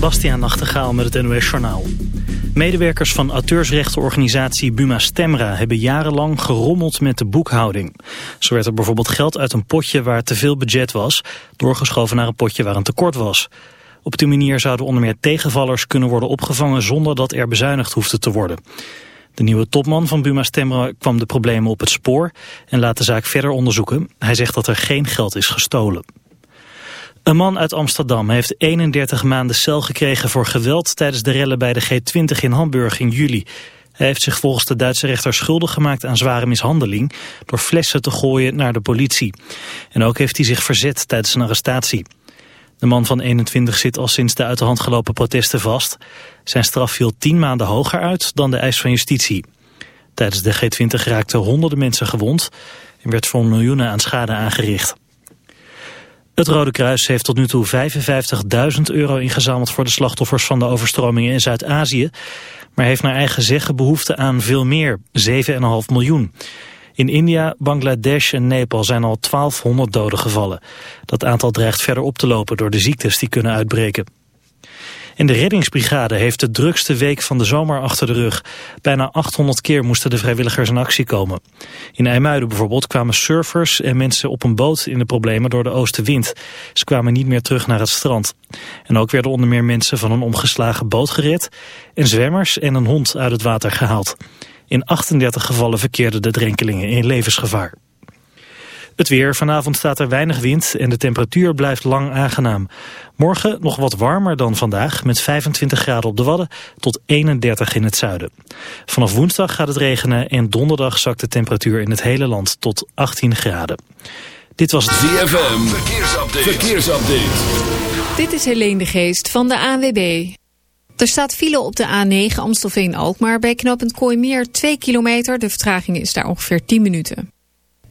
Bastiaan Nachtegaal met het NOS Journaal. Medewerkers van auteursrechtenorganisatie Buma Stemra hebben jarenlang gerommeld met de boekhouding. Zo werd er bijvoorbeeld geld uit een potje waar te veel budget was, doorgeschoven naar een potje waar een tekort was. Op die manier zouden onder meer tegenvallers kunnen worden opgevangen zonder dat er bezuinigd hoefde te worden. De nieuwe topman van Buma Stemra kwam de problemen op het spoor en laat de zaak verder onderzoeken. Hij zegt dat er geen geld is gestolen. Een man uit Amsterdam heeft 31 maanden cel gekregen voor geweld tijdens de rellen bij de G20 in Hamburg in juli. Hij heeft zich volgens de Duitse rechter schuldig gemaakt aan zware mishandeling door flessen te gooien naar de politie. En ook heeft hij zich verzet tijdens een arrestatie. De man van 21 zit al sinds de uit de hand gelopen protesten vast. Zijn straf viel 10 maanden hoger uit dan de eis van justitie. Tijdens de G20 raakten honderden mensen gewond en werd voor miljoenen aan schade aangericht. Het Rode Kruis heeft tot nu toe 55.000 euro ingezameld voor de slachtoffers van de overstromingen in Zuid-Azië, maar heeft naar eigen zeggen behoefte aan veel meer, 7,5 miljoen. In India, Bangladesh en Nepal zijn al 1200 doden gevallen. Dat aantal dreigt verder op te lopen door de ziektes die kunnen uitbreken. En de reddingsbrigade heeft de drukste week van de zomer achter de rug. Bijna 800 keer moesten de vrijwilligers in actie komen. In IJmuiden bijvoorbeeld kwamen surfers en mensen op een boot in de problemen door de oostenwind. Ze kwamen niet meer terug naar het strand. En ook werden onder meer mensen van een omgeslagen boot gered... en zwemmers en een hond uit het water gehaald. In 38 gevallen verkeerden de drenkelingen in levensgevaar. Het weer. Vanavond staat er weinig wind en de temperatuur blijft lang aangenaam. Morgen nog wat warmer dan vandaag met 25 graden op de Wadden tot 31 in het zuiden. Vanaf woensdag gaat het regenen en donderdag zakt de temperatuur in het hele land tot 18 graden. Dit was ZFM. Verkeersupdate. Verkeersupdate. Dit is Helene de Geest van de ANWB. Er staat file op de A9 Amstelveen-Alkmaar bij knooppunt Kooimeer 2 kilometer. De vertraging is daar ongeveer 10 minuten.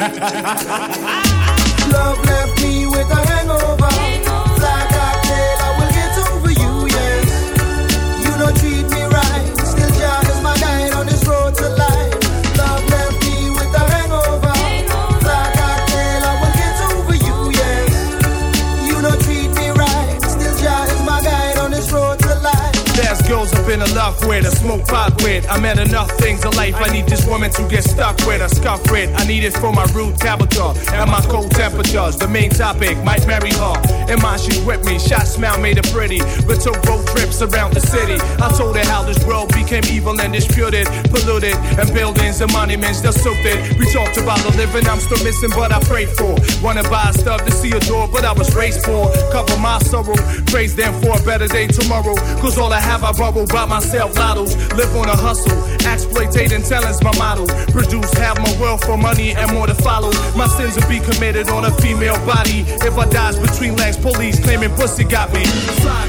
Love left me with a hangover. Fly cocktail, I will get over you, yes. You don't treat me right. Still John is my guide on this road to life. In the love with, a smoke pot with. I met enough things in life. I need this woman to get stuck with, a scuff with. I need it for my rude character and my cold temperatures. The main topic might marry her. In mind, she's with me. Shot smile made her pretty. We took road trips around the city. I told her how this world became evil and disputed, polluted, and buildings and monuments that soaked it. We talked about the living I'm still missing, but I prayed for. Wanna buy stuff to see a door, but I was raised for. Cover my sorrow, praise them for a better day tomorrow. Cause all I have, I borrow by myself. Lottos, live on a hustle. Exploitating talent's my model. Produce half my wealth for money and more to follow. My sins will be committed on a female body. If I dies between legs, police claiming pussy got me. Fly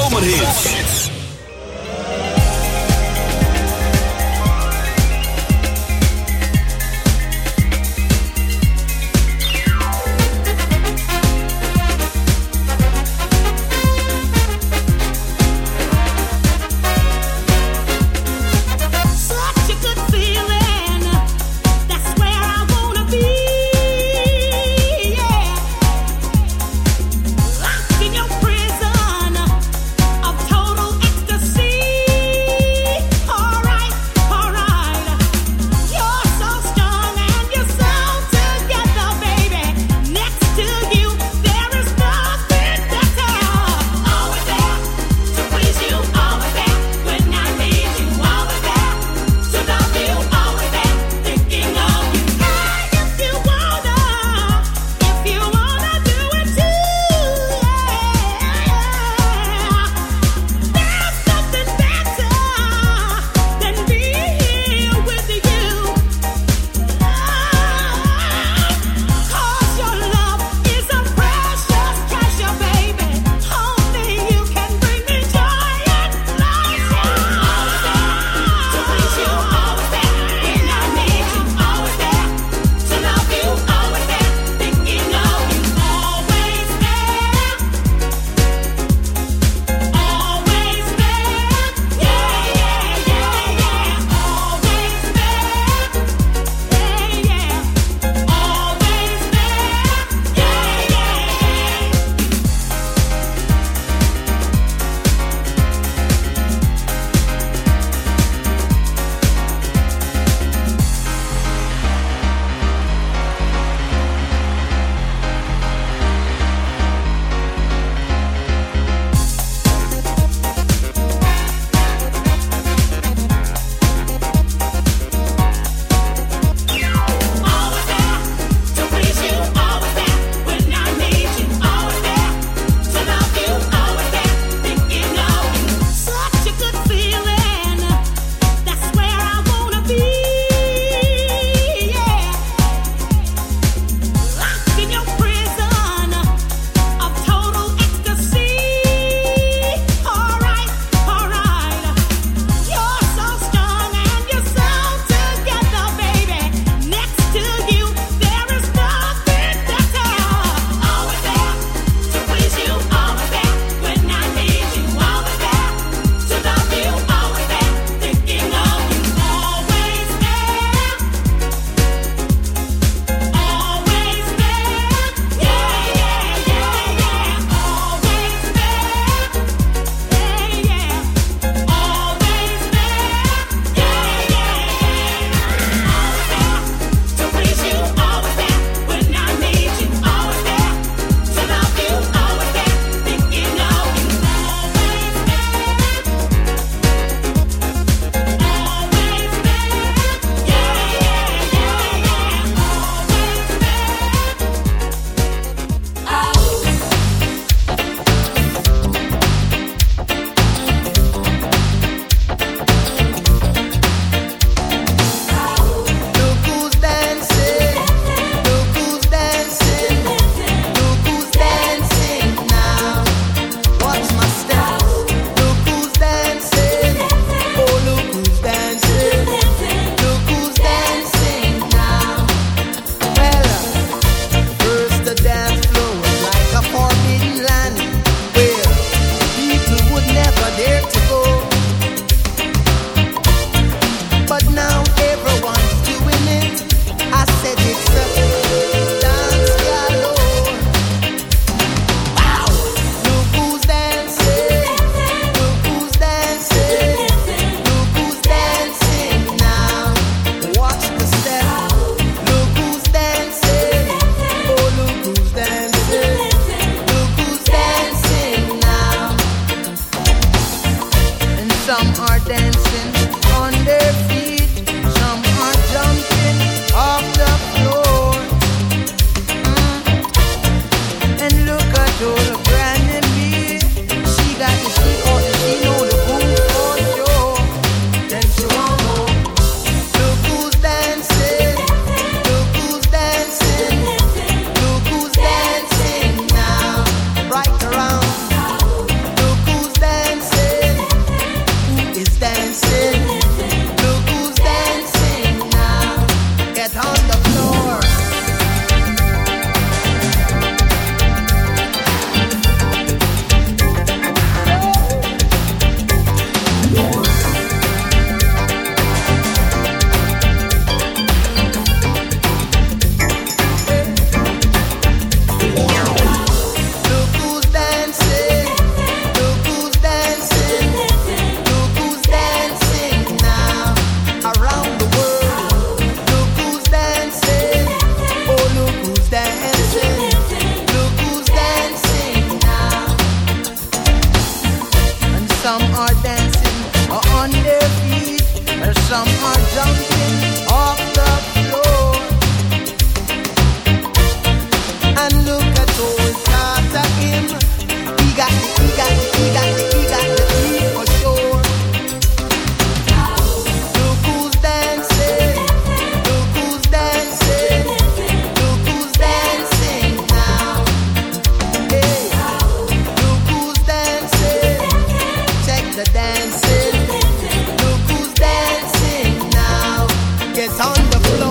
on the floor.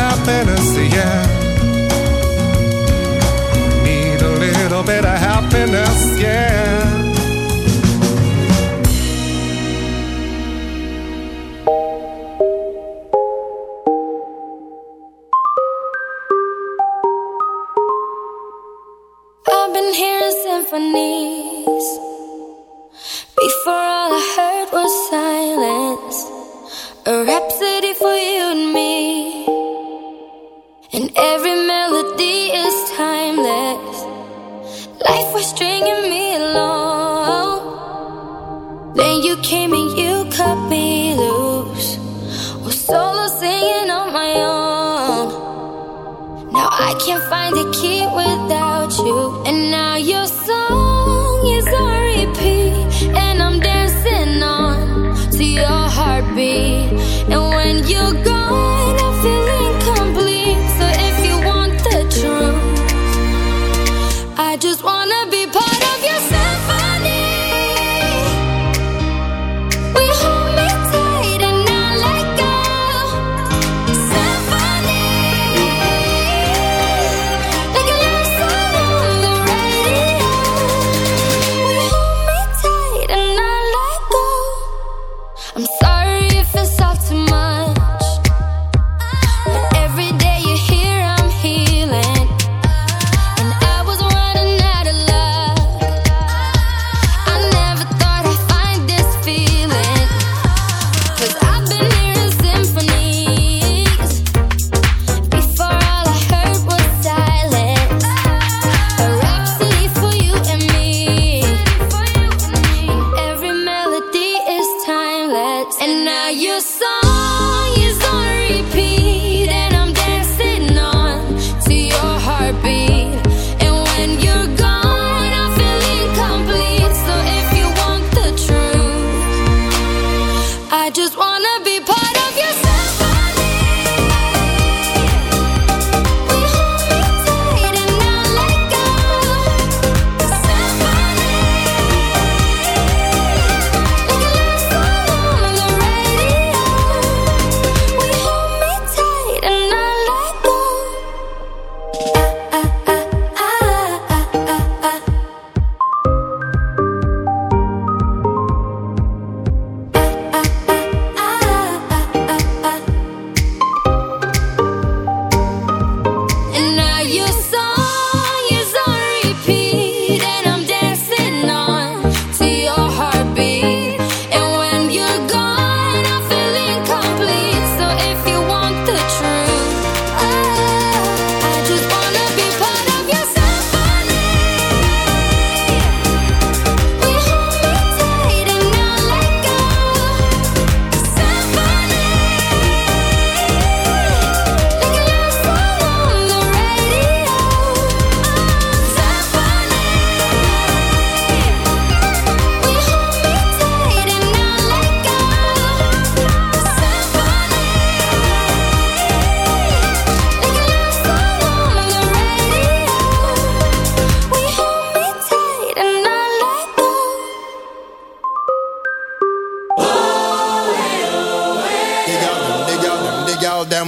little bit of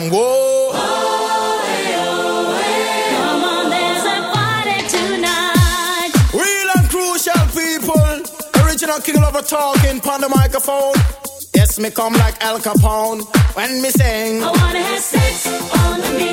on, whoa. Oh, oh. Come on, there's a party tonight. Real and crucial people. Original King talking on the microphone. Yes, me come like Al Capone when me sing. I wanna have sex on the beach.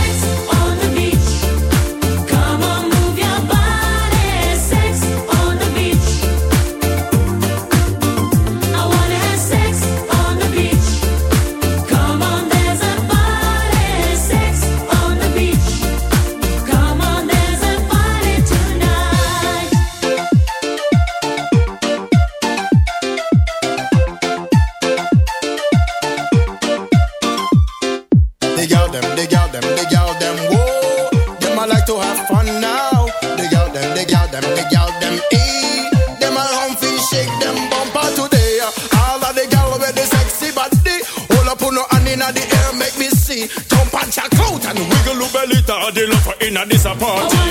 inna this a party.